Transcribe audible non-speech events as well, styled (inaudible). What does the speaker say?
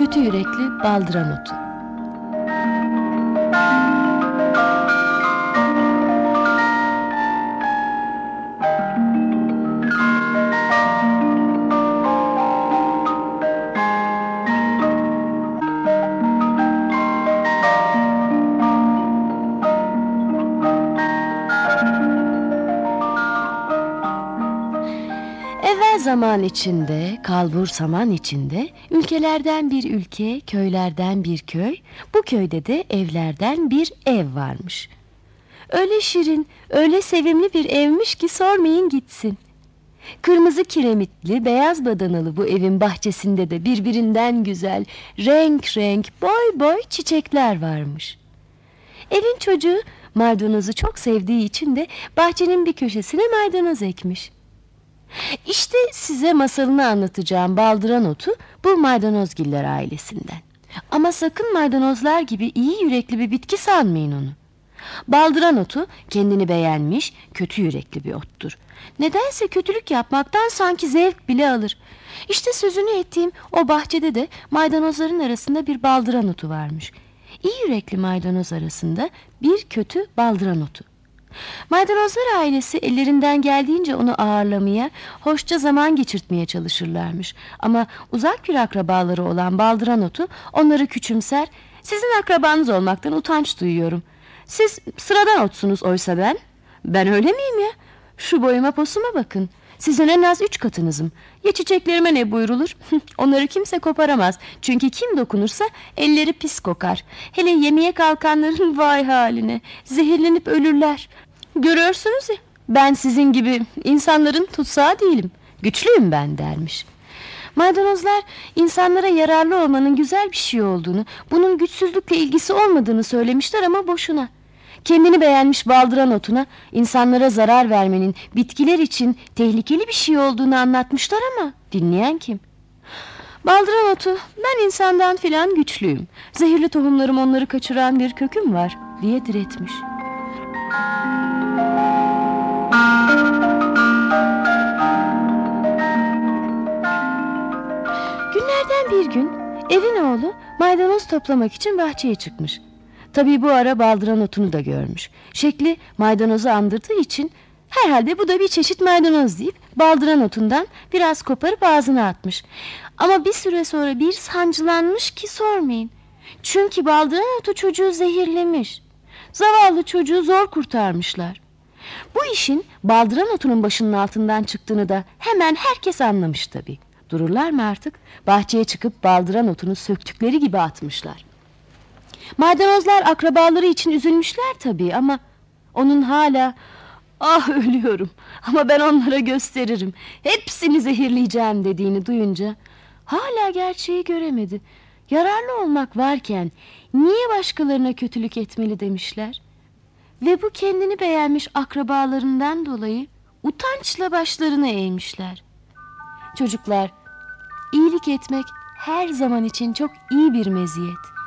Kötü yürekli baldıran otu. Zaman içinde, kalbur saman içinde, ülkelerden bir ülke, köylerden bir köy, bu köyde de evlerden bir ev varmış. Öyle şirin, öyle sevimli bir evmiş ki sormayın gitsin. Kırmızı kiremitli, beyaz badanalı bu evin bahçesinde de birbirinden güzel, renk renk, boy boy çiçekler varmış. Evin çocuğu maydanozu çok sevdiği için de bahçenin bir köşesine maydanoz ekmiş. İşte size masalını anlatacağım baldıran otu bu maydanozgiller ailesinden. Ama sakın maydanozlar gibi iyi yürekli bir bitki sanmayın onu. Baldıran otu kendini beğenmiş, kötü yürekli bir ottur. Nedense kötülük yapmaktan sanki zevk bile alır. İşte sözünü ettiğim o bahçede de maydanozların arasında bir baldıran otu varmış. İyi yürekli maydanoz arasında bir kötü baldıran otu. Maydanozlar ailesi ellerinden geldiğince onu ağırlamaya, hoşça zaman geçirtmeye çalışırlarmış. Ama uzak bir akrabaları olan baldıran otu onları küçümser, sizin akrabanız olmaktan utanç duyuyorum. Siz sıradan otsunuz oysa ben. Ben öyle miyim ya? Şu boyuma posuma bakın. Sizin en az üç katınızım. Ya çiçeklerime ne buyrulur? (laughs) Onları kimse koparamaz. Çünkü kim dokunursa elleri pis kokar. Hele yemeye kalkanların (laughs) vay haline. Zehirlenip ölürler. Görüyorsunuz ya ben sizin gibi insanların tutsağı değilim. Güçlüyüm ben dermiş. Maydanozlar insanlara yararlı olmanın güzel bir şey olduğunu, bunun güçsüzlükle ilgisi olmadığını söylemişler ama boşuna. Kendini beğenmiş baldıran otuna insanlara zarar vermenin bitkiler için tehlikeli bir şey olduğunu anlatmışlar ama dinleyen kim? Baldıran otu ben insandan filan güçlüyüm. Zehirli tohumlarım onları kaçıran bir köküm var diye diretmiş. Günlerden bir gün evin oğlu maydanoz toplamak için bahçeye çıkmış. Tabii bu ara baldıran otunu da görmüş. Şekli maydanozu andırdığı için herhalde bu da bir çeşit maydanoz deyip baldıran otundan biraz koparıp ağzına atmış. Ama bir süre sonra bir sancılanmış ki sormayın. Çünkü baldıran otu çocuğu zehirlemiş. Zavallı çocuğu zor kurtarmışlar. Bu işin baldıran otunun başının altından çıktığını da hemen herkes anlamış tabii. Dururlar mı artık? Bahçeye çıkıp baldıran otunu söktükleri gibi atmışlar. Maydanozlar akrabaları için üzülmüşler tabii ama onun hala ah ölüyorum ama ben onlara gösteririm hepsini zehirleyeceğim dediğini duyunca hala gerçeği göremedi. Yararlı olmak varken niye başkalarına kötülük etmeli demişler. Ve bu kendini beğenmiş akrabalarından dolayı utançla başlarını eğmişler. Çocuklar, iyilik etmek her zaman için çok iyi bir meziyet.